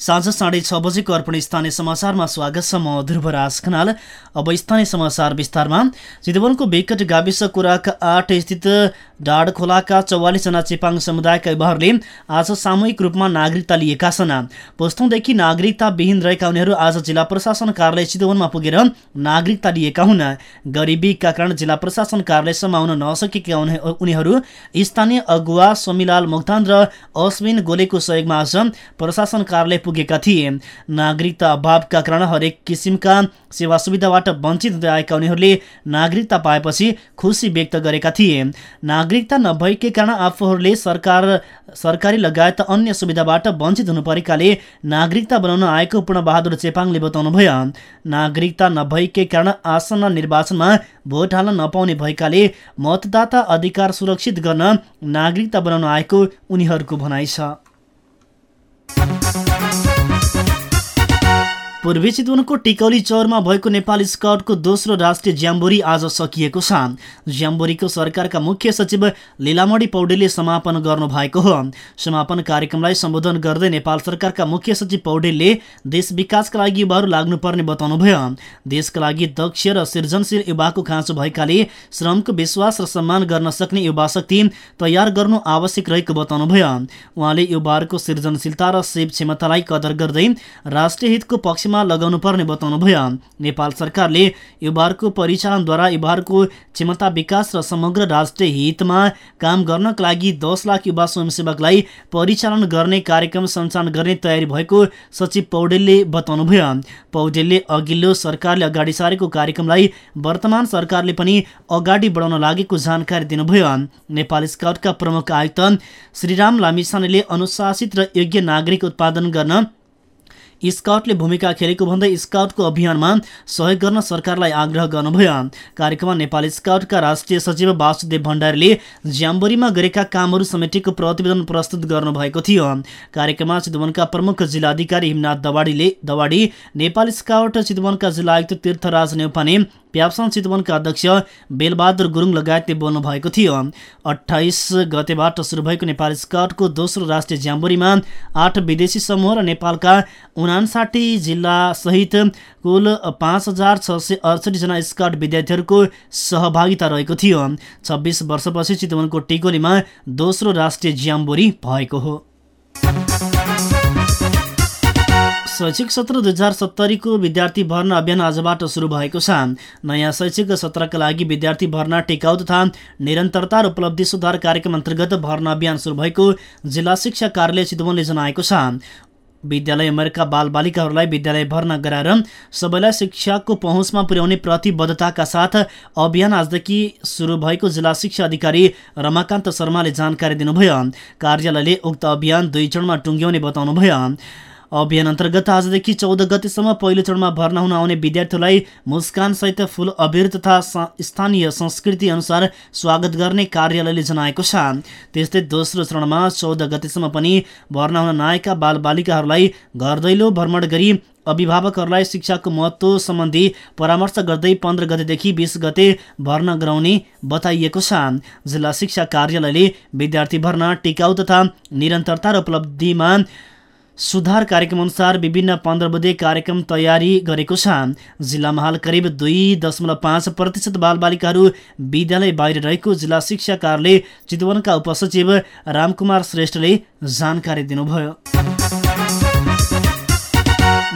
साँझ साढे छ बजेको अर्पण स्थानीय समाचारमा स्वागत छ म ध्रुवराज खनाल। अब स्थानीय समाचार विस्तारमा। चितवनको बेकट गाविस कुराक आठ स्थित डाँड खोलाका चौवालिसजना चेपाङ समुदायका युवाहरूले आज सामूहिक रूपमा नागरिकता लिएका छन्। पुस्तौँदेखि नागरिकता विहीन रहेका उनीहरू आज जिल्ला प्रशासन कार्यालय चितवनमा पुगेर नागरिकता लिएका हुन्। गरिबीका कारण जिल्ला प्रशासन कार्यालयसम्म आउन नसकेका उनीहरू स्थानीय अगुवा स्वामीलाल मोक्तान र अश्विन गोलेको सहयोगमा आज प्रशासन कार्यालय पुगेका थिए नागरिकता अभावका कारण हरेक किसिमका सेवा सुविधाबाट वञ्चित हुँदै आएका उनीहरूले नागरिकता पाएपछि खुसी व्यक्त गरेका थिए। नागरिकता नभएकै कारण आफूहरूले सरकार सरकारी लगायत अन्य सुविधाबाट वञ्चित हुनु परेकाले नागरिकता बनाउन आएको पूर्णबहादुर चेपाङले बताउनुभयो। नागरिकता नभएकै कारण आसन्न निर्वाचनमा भोट हाल्न नपाउने भएकाले मतदाता अधिकार सुरक्षित गर्न नागरिकता बनाउन आएको उनीहरूको भनाइ छ। पूर्वी चितवनको टिकौली चौरमा भएको नेपाली स्काउटको दोस्रो राष्ट्रिय ज्याम्बोरी आज सकिएको छ। ज्याम्बोरीको सरकारका मुख्य सचिव लीलामणी पौडेलले समापन गर्नु भएको हो। समापन कार्यक्रमलाई सम्बोधन गर्दै नेपाल सरकारका मुख्य सचिव पौडेलले देश विकासका लागि युवाहरू लाग्नुपर्ने बताउनुभयो। देशका लागि दक्ष र सृजनशील युवाको खाँचो भएकाले श्रमको विश्वास र सम्मान गर्न सक्ने युवा शक्ति तयार गर्नु आवश्यक रहेको बताउनुभयो। उहाँले युवाहरूको सृजनशीलता र सेव क्षमतालाई कदर गर्दै राष्ट्रिय हितको पक्षमा लगाउनु पर्ने बताउनुभयो नेपाल सरकारले युवाहरूको परिचालनद्वारा युवाहरूको क्षमता विकास र समग्र राष्ट्रिय हितमा काम गर्नका लागि दस लाख युवा स्वयंसेवकलाई परिचालन गर्ने कार्यक्रम सञ्चालन गर्ने तयारी भएको सचिव पौडेलले बताउनुभयो पौडेलले अघिल्लो सरकारले अगाडि सारेको कार्यक्रमलाई वर्तमान सरकारले पनि अगाडि बढाउन लागेको जानकारी दिनुभयो। नेपाल स्काउटका प्रमुख आयुक्त श्रीराम लामिसानेले अनुशासित र योग्य नागरिक उत्पादन गर्न स्काउटले भूमिका खेलेको भन्दै स्काउटको अभियानमा सहयोग गर्न सरकारलाई आग्रह गर्नुभयो। कार्यक्रममा नेपाली स्काउटका राष्ट्रिय सचिव वासुदेव भण्डारीले ज्याम्बोरीमा गरेका कामहरू समेटेको प्रतिवेदन प्रस्तुत गर्नुभएको थियो। कार्यक्रममा चितवनका प्रमुख जिल्लाधिकारी हिमनाथ दवाडीले दवाडी नेपाली स्काउट चितवनका जिल्ला आयुक्त तीर्थराज नेउपाने प्याप्सन चितवनका अध्यक्ष बेलबहादुर गुरुङ लगायतले बोल्नु भएको थियो। अठाइस गतेबाट सुरु भएको नेपाल स्काउटको दोस्रो राष्ट्रिय ज्याम्बोरीमा आठ विदेशी समूह र नेपालका उनासाठी जिल्लासहित कुल पाँच हजार छ सय स्काउट विद्यार्थीहरूको सहभागिता रहेको थियो। छब्बिस वर्षपछि चितवनको टिकोलीमा दोस्रो राष्ट्रिय ज्याम्बोरी भएको हो। शैक्षिक सत्र दुई हजार सत्तरीको विद्यार्थी भर्ना अभियान आजबाट सुरु भएको छ। नयाँ शैक्षिक सत्रका लागि विद्यार्थी भर्ना टेकाउ तथा निरन्तरता र उपलब्धि सुधार कार्यक्रम अन्तर्गत भर्ना अभियान सुरु भएको जिल्ला शिक्षा कार्यालय चितवनले जनाएको छ। विद्यालय उमेरका बालबालिकाहरूलाई विद्यालय भर्ना गराएर सबैलाई शिक्षाको पहुँचमा पुर्याउने प्रतिबद्धताका साथ अभियान आजदेखि सुरु भएको जिल्ला शिक्षा अधिकारी रमाकान्त शर्माले जानकारी दिनुभयो। कार्यालयले उक्त अभियान दुई चरणमा टुङ्ग्याउने बताउनुभयो। अभियान अन्तर्गत आजदेखि चौध गतिसम्म पहिलो चरणमा भर्ना हुन आउने विद्यार्थीहरूलाई मुस्कानसहित फुल अबिर तथा स्थानीय संस्कृति अनुसार स्वागत गर्ने कार्यालयले जनाएको छ। त्यस्तै दोस्रो चरणमा चौध गतिसम्म पनि भर्ना हुन नआएका बालबालिकाहरूलाई घर दैलो भ्रमण गरी अभिभावकहरूलाई शिक्षाको महत्त्व सम्बन्धी परामर्श गर्दै पन्ध्र गतेदेखि बिस गते भर्ना गराउने बताइएको छ। जिल्ला शिक्षा कार्यालयले विद्यार्थी भर्ना टिकाउ तथा निरन्तरता र उपलब्धिमा सुधार कार्यक्रम अनुसार विभिन्न पन्ध्र बुधे कार्यक्रम तयारी गरेको छ। जिल्लामा हाल करिब दुई दशमलव पाँच प्रतिशत बालबालिकाहरू विद्यालय बाहिर रहेको जिल्ला शिक्षा कार्यालय चितवनका उपसचिव रामकुमार श्रेष्ठले जानकारी दिनुभयो।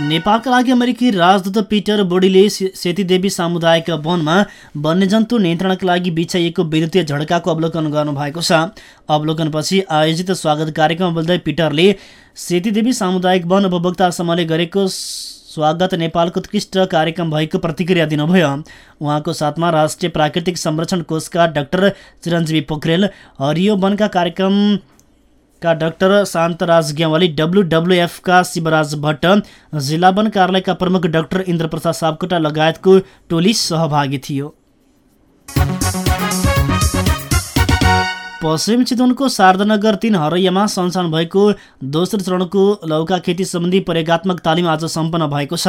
नेपालका लागि अमेरिकी राजदूत पिटर बोडीले सेतीदेवी सामुदायिक वनमा वन्यजन्तु नियन्त्रणका लागि बिछाइएको विद्युतीय झड्काको अवलोकन गर्नुभएको छ। अवलोकनपछि आयोजित स्वागत कार्यक्रममा बोल्दै पिटरले सेतीदेवी सामुदायिक वन उपभोक्ता समूहले गरेको स्वागत नेपालको उत्कृष्ट कार्यक्रम भएको प्रतिक्रिया दिनुभयो। उहाँको साथमा राष्ट्रिय प्राकृतिक संरक्षण कोषका डाक्टर चिरञ्जीवी पोखरेल हरियो वनका कार्यक्रम का डाक्टर शान्तराज ग्यावाली डब्लुडब्लुएफका शिवराज भट्ट जिल्ला वन कार्यालयका प्रमुख डाक्टर इन्द्रप्रसाद सापकोटा लगायतको टोली सहभागी थियो। पश्चिम चितवनको शारदानगर तिन हरैयामा सञ्चालन भएको दोस्रो चरणको लौका खेती सम्बन्धी प्रयोगत्मक तालिम आज सम्पन्न भएको छ।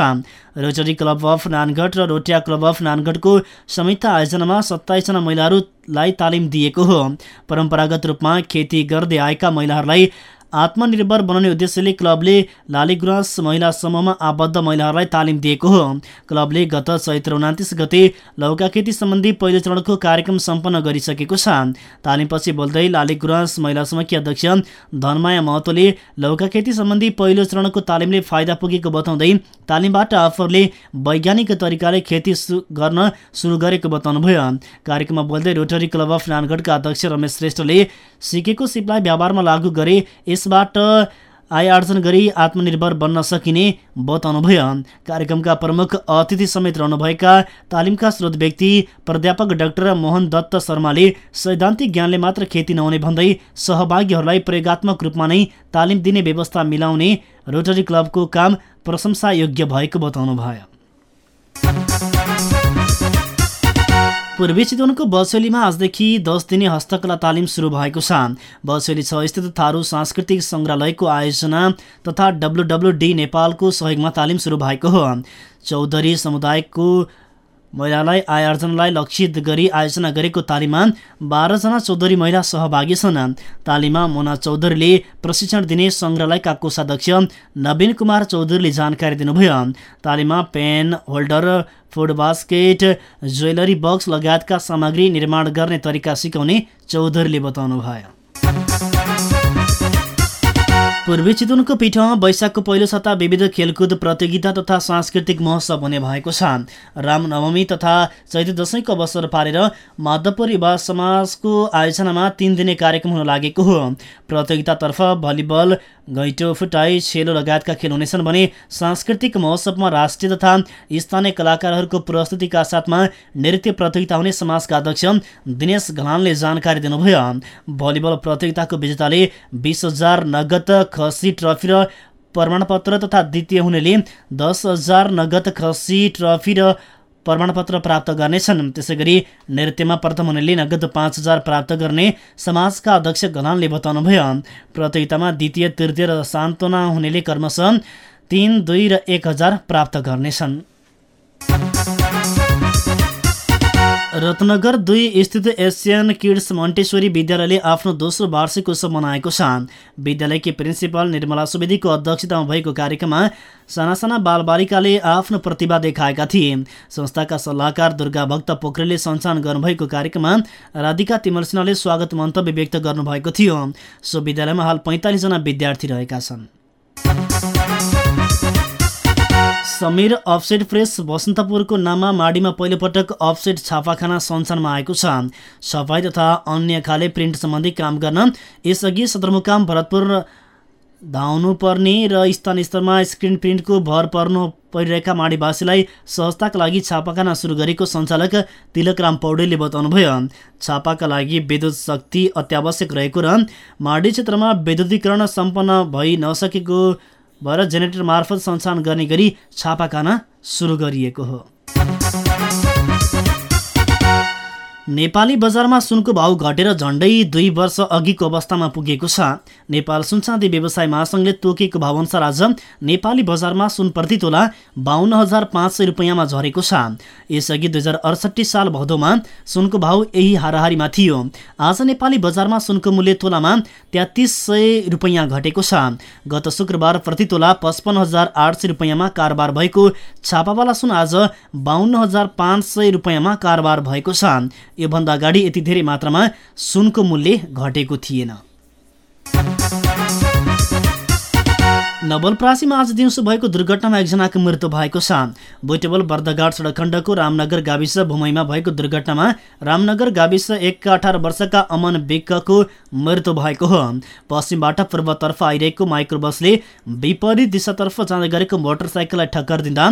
रोटरी क्लब अफ नानगढ र रोटिया क्लब अफ नानगढको संयुक्त आयोजनामा सत्ताइसजना महिलाहरूलाई तालिम दिएको हो। परम्परागत रूपमा खेती गर्दै आएका महिलाहरूलाई आत्मनिर्भर बनाउने उद्देश्यले क्लबले लालीगुराँस महिला समूहमा आबद्ध महिलाहरूलाई तालिम दिएको हो। क्लबले गत चैत्र उनातिस गते लौका खेती सम्बन्धी पहिलो चरणको कार्यक्रम सम्पन्न गरिसकेको छ। तालिमपछि बोल्दै लालीगुराँस महिला समूहकी अध्यक्ष धनमाया महतोले लौका खेती सम्बन्धी पहिलो चरणको तालिमले फाइदा पुगेको बताउँदै तालिमबाट आफूहरूले वैज्ञानिक तरिकाले खेती गर्न सुरु गरेको बताउनुभयो। कार्यक्रममा बोल्दै रोटरी क्लब अफ नानगढका अध्यक्ष रमेश श्रेष्ठले सिकेको सिपलाई व्यवहारमा लागू गरे यसबाट आय आर्जन गरी आत्मनिर्भर बन्न सकिने बताउनुभयो कार्यक्रमका प्रमुख अतिथि समेत रहनुभएका तालिमका स्रोत व्यक्ति प्राध्यापक डाक्टर मोहन दत्त शर्माले सैद्धान्तिक ज्ञानले मात्र खेती नहुने भन्दै सहभागीहरूलाई प्रयोगत्मक रूपमा नै तालिम दिने व्यवस्था मिलाउने रोटरी क्लबको काम प्रशंसा योग्य भएको बताउनुभयो पूर्वी चितवनको बसोलीमा आजदेखि दस दिने हस्तकला तालिम सुरु भएको छ। बसोली छ स्थित थारू सांस्कृतिक सङ्ग्रहालयको आयोजना तथा डब्लुडब्लुडी नेपालको सहयोगमा तालिम सुरु भएको हो। चौधरी समुदायको महिलालाई आय आर्जनलाई लक्षित गरी आयोजना गरेको तालिममा बाह्रजना चौधरी महिला सहभागी छन्। तालिममा मोना चौधरीले प्रशिक्षण दिने सङ्ग्रहालयका कोषाध्यक्ष नवीन कुमार चौधरीले जानकारी दिनुभयो। तालिममा pen holder food basket jewellery box लगायतका सामग्री निर्माण गर्ने तरिका सिकाउने चौधरीले बताउनुभयो। पूर्वी चितवनको पीठमा वैशाखको पहिलो सता विविध खेलकुद प्रतियोगिता तथा सांस्कृतिक महोत्सव हुने भएको छ। रामनवमी तथा चैत दशैंको अवसर पारेर माधवपुर युवा समाजको आयोजनामा तिन दिने कार्यक्रम हुन लागेको हो। प्रतियोगितातर्फ भलिबल घैँटो फुटाई छेलो लगायतका खेल हुनेछन् भने सांस्कृतिक महोत्सवमा राष्ट्रिय तथा स्थानीय कलाकारहरूको प्रस्तुतिका साथमा नृत्य प्रतियोगिता हुने समाजका अध्यक्ष दिनेश घलानले जानकारी दिनुभयो। भलिबल प्रतियोगिताको विजेताले बिस हजार नगद खसी ट्रफी र प्रमाणपत्र तथा द्वितीय हुनेले दस हजार नगद खसी ट्रफी र प्रमाणपत्र प्राप्त गर्नेछन्। त्यसै गरी नृत्यमा प्रथम हुनेले नगद पाँच हजार प्राप्त गर्ने समाजका अध्यक्ष घनालले बताउनुभयो। प्रतियोगितामा द्वितीय तृतीय र सान्त्वना हुनेले क्रमशः तिन दुई र एक हजार प्राप्त गर्नेछन्। रत्नगर दुई स्थित एसियन किड्स मन्टेश्वरी विद्यालयले आफ्नो दोस्रो वार्षिक उत्सव मनाएको छ विद्यालयकी प्रिन्सिपल निर्मला सुवेदीको अध्यक्षतामा भएको कार्यक्रममा साना साना बालबालिकाले आफ्नो प्रतिभा देखाएका थिए। संस्थाका सल्लाहकार दुर्गा भक्त पोखरेलले सञ्चालन गर्नुभएको कार्यक्रममा राधिका तिमल सिन्हाले स्वागत मन्तव्य व्यक्त गर्नुभएको थियो। सो विद्यालयमा हाल पैँतालिसजना विद्यार्थी रहेका छन्। समीर अफसेट प्रेस बसन्तपुरको नाममा माडीमा पहिलोपटक अफसेट छापाखाना सञ्चालनमा आएको छ। सफाई तथा अन्य खाले प्रिन्ट सम्बन्धी काम गर्न यसअघि सदरमुकाम भरतपुर धाउनुपर्ने र स्थानीय स्तरमा स्क्रिन प्रिन्टको भर पर्नु परिरहेका माडीवासीलाई सहजताका लागि छापाखाना सुरु गरेको सञ्चालक तिलकराम पौडेलले बताउनुभयो। छापाका लागि विद्युत शक्ति अत्यावश्यक रहेको र माडी क्षेत्रमा विद्युतीकरण सम्पन्न भइ नसकेको भएर जेनेरेटर मार्फत सञ्चालन गर्ने गरी छापाखाना सुरु गरिएको हो। नेपाली बजारमा सुनको भाउ घटेर झण्डै दुई वर्ष अघिको अवस्थामा पुगेको छ। नेपाल सुनचाँदी व्यवसाय महासङ्घले तोकेको भावअनुसार आज नेपाली बजारमा सुन प्रति तोला बाहन्न हजार पाँच सय रुपियाँमा झरेको छ। यसअघि दुई हजार अडसट्ठी साल भदौमा सुनको भाउ यही हाराहारीमा थियो। आज नेपाली बजारमा सुनको मूल्य तोलामा तेत्तिस सय रुपियाँ घटेको छ। गत शुक्रबार प्रति तोला पचपन्न हजार आठ सय रुपियाँमा कारोबार भएको छापावाला सुन आज बाहन्न हजार पाँच सय रुपियाँमा कारोबार भएको छ। योभन्दा अगाडि यति धेरै मात्रामा सुनको मूल्य घटेको थिएन। नवलप्रासीमा आज दिउँसो भएको दुर्घटनामा एकजनाको मृत्यु भएको छ। बोइटेबल बर्दघाट सडक खण्डको रामनगर गाविस भूमैमा भएको दुर्घटनामा रामनगर गाविस एकका अठार वर्षका अमन विकको मृत्यु भएको हो। पश्चिमबाट पूर्वतर्फ आइरहेको माइक्रो बसले विपरीत दिशातर्फ जाँदै गरेको मोटरसाइकललाई ठक्कर दिँदा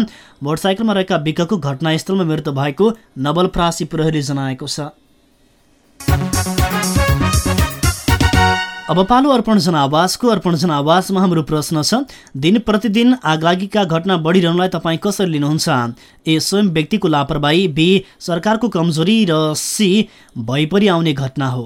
मोटरसाइकलमा रहेका विकको घटनास्थलमा मृत्यु भएको नवलप्रासी प्रहरी जनाएको छ। अब पालो अर्पण जनावासको अर्पण जनावासमा हाम्रो प्रश्न छ दिन प्रतिदिन आगलागीका घटना बढिरहनुलाई तपाईँ कसरी लिनुहुन्छ? ए स्वयं व्यक्तिको लापरवाही बी सरकारको कमजोरी र सी भइपरि आउने घटना हो।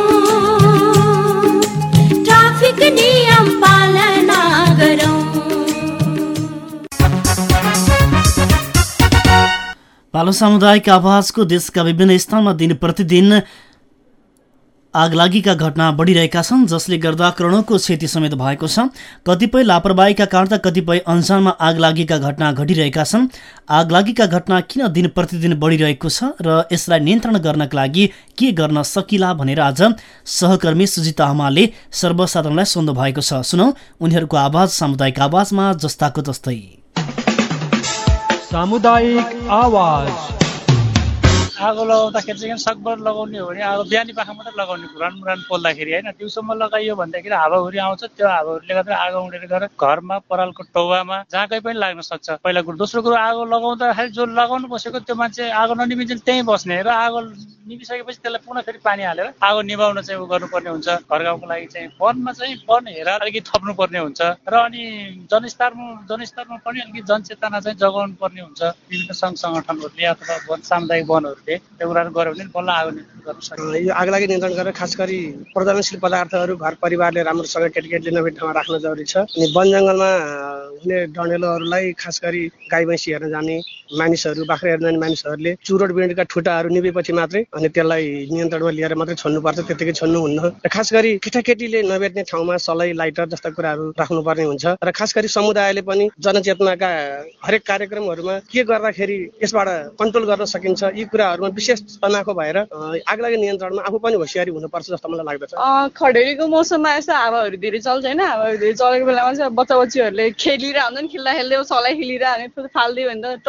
पालो सामुदायिक आवाजको देशका विभिन्न स्थानमा दिन प्रतिदिन आगलागीका घटना बढिरहेका छन् जसले गर्दा करोडौँको क्षति समेत भएको छ। कतिपय लापरवाहीका कारण त कतिपय अन्सानमा आगलागीका घटना घटिरहेका छन्। आगलागीका घटना किन दिन प्रतिदिन बढिरहेको छ र यसलाई नियन्त्रण गर्नका लागि के गर्न सकिला भनेर आज सहकर्मी सुजिता हमालले सर्वसाधारणलाई सोध्नु भएको छ। सुनौ उनीहरूको आवाज सामुदायिक आवाजमा जस्ताको जस्तै सामुदायिक आवाज। आगो लगाउँदाखेरि चाहिँ सकभर लगाउने हो भने आगो बिहानी पाखा मात्रै लगाउने पुरानो मुरान पोल्दाखेरि होइन दिउँसोमा लगाइयो भन्दाखेरि हावाहुरी आउँछ त्यो हावाहुरीले गर्दा आगो उडेर गएर घरमा परालको टौवामा जहाँ कहीँ पनि लाग्न सक्छ। पहिला कुरो दोस्रो कुरो आगो लगाउँदाखेरि जो लगाउनु बसेको त्यो मान्छे आगो ननिमिन्छ त्यहीँ बस्ने र आगो निभिसकेपछि त्यसलाई पुनः फेरि पानी हालेर आगो निभाउन चाहिँ गर्नुपर्ने हुन्छ। घर गाउँको लागि चाहिँ वनमा चाहिँ वन हेर अलिकति थप्नुपर्ने हुन्छ। र अनि जनस्तरमा जनस्तरमा पनि अलिकति जनचेतना चाहिँ जगाउनु पर्ने हुन्छ। विभिन्न सङ्घ सङ्गठनहरूले अथवा वन सामुदायिक वनहरूले त्यो कुराहरू गऱ्यो भने बल्ल आगो नियन्त्रण गर्न सकिन्छ यो आगलागी नियन्त्रण गरेर खास गरी प्रदर्शनशील पदार्थहरू घर परिवारले राम्रोसँग केटकेटले नभए ठाउँमा राख्न जरुरी छ। अनि वन जङ्गलमा हुने डढेलोहरूलाई खास गरी गाई भैँसी हेर्न जाने मानिसहरू बाख्रा हेर्न जाने मानिसहरूले चुरोट बिँडका ठुटाहरू निभेपछि मात्रै अनि त्यसलाई नियन्त्रणमा लिएर मात्रै छोड्नुपर्छ त्यतिकै छोड्नुहुन्न र खास गरी केटाकेटीले नभेट्ने ठाउँमा सलाई लाइटर जस्ता कुराहरू राख्नुपर्ने हुन्छ। र खास गरी समुदायले पनि जनचेतनाका हरेक कार्यक्रमहरूमा के गर्दाखेरि यसबाट कन्ट्रोल गर्न सकिन्छ यी कुराहरू कुराहरूमा विशेष तनाखो भएर आगलागी नियन्त्रणमा आफू पनि होसियारी हुनुपर्छ जस्तो मलाई लाग्दछ। खडेरीको मौसममा यस्तो हावाहरू धेरै चल्छ होइन हावाहरू धेरै चलेको बेलामा चाहिँ बच्चा बच्चीहरूले खेलिरहेको हुन्छ नि खेल्दा खेल्दै सलाई खेलिरह्यो भने फालिदियो भने त।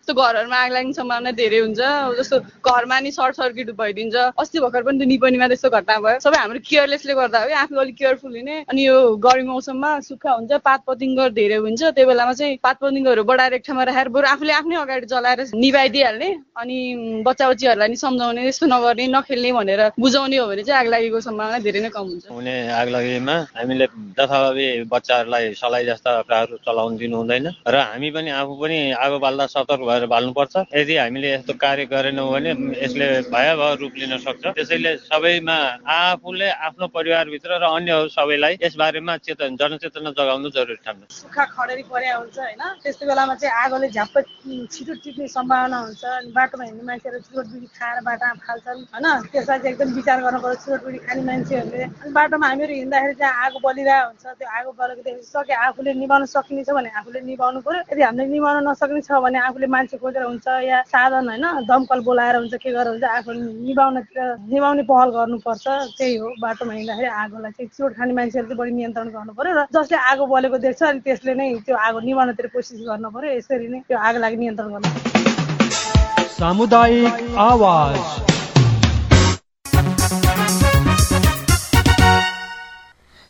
यस्तो घरहरूमा आग सम्भावना धेरै हुन्छ। जस्तो घरमा नि सर्किट भइदिन्छ। अस्ति भर्खर पनि त्यो निपनीमा त्यस्तो घटना भयो। सबै हाम्रो केयरलेसले गर्दा हो। आफू अलिक केयरफुल हुने। अनि यो गर्मी मौसममा सुक्खा हुन्छ पात पतिङ्ग धेरै हुन्छ। त्यो बेलामा चाहिँ पात पतिङ्गहरू एक ठाउँमा राखेर बरु आफूले आफ्नै अगाडि जलाएर निभाइदिइहाल्ने। अनि बच्चा बच्चीहरूलाई नि सम्झाउने यस्तो नगर्ने नखेल्ने भनेर बुझाउने हो भने चाहिँ आग लागेको सम्भावना धेरै नै कम हुन्छ। हुने आग लागेमा हामीले जथाभावी बच्चाहरूलाई सलाई जस्ता कुराहरू चलाउन दिनु हुँदैन। र हामी पनि आफू पनि आगो बाल्दा सतर्क भएर बाल्नुपर्छ। यदि हामीले यस्तो कार्य गरेनौँ भने यसले भयावह रूप लिन सक्छ। त्यसैले सबैमा आफूले आफ्नो परिवारभित्र र अन्य सबैलाई यस बारेमा चेतन जनचेतना जगाउनु जरुरी ठान्नु। सुक्खा खडेरी परे हुन्छ होइन। त्यस्तो बेलामा चाहिँ आगोले झ्याप्प छिटो टिप्ने सम्भावना हुन्छ। बाटोमा हिँड्ने मान्छे मान्छेहरू चुरोट खाएर बाटोमा फाल्छन् होइन। त्यसलाई चाहिँ एकदम विचार गर्नु पर्छ चुरोट खाने मान्छेहरूले। अनि बाटोमा हामीहरू हिँड्दाखेरि चाहिँ आगो बलिरहेको हुन्छ त्यो आगो बलेको देखेर सके आफूले निभाउन सकिने भने आफूले निभाउनु पऱ्यो यदि हामीले निभाउन नसक्ने छ भने आफूले मान्छे खोजेर हुन्छ या साधन होइन दमकल बोलाएर हुन्छ के गरेर हुन्छ आफूले निभाउनतिर निभाउने पहल गर्नुपर्छ त्यही हो बाटोमा हिँड्दाखेरि आगोलाई चाहिँ चोट खाने मान्छेहरू चाहिँ बढी नियन्त्रण गर्नु पऱ्यो र जसले आगो बलेको देख्छ अनि त्यसले नै त्यो आगो निभाउनतिर कोसिस गर्नु पऱ्यो यसरी नै त्यो आगो लागि नियन्त्रण गर्नु सामुदायिक आवाज।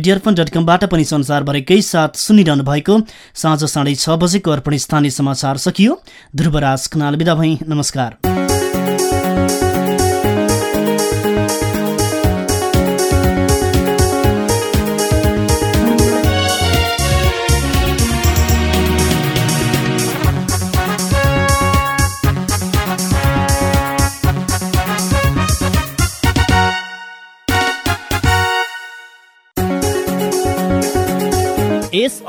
रेडियो अर्पण डट कमबाट पनि संसारभरिकै साथ सुनिरहनु भएको साँझ साढे छ बजेको अर्पण स्थानीय समाचार सकियो। ध्रुवराज खनाल बिदा भई। नमस्कार।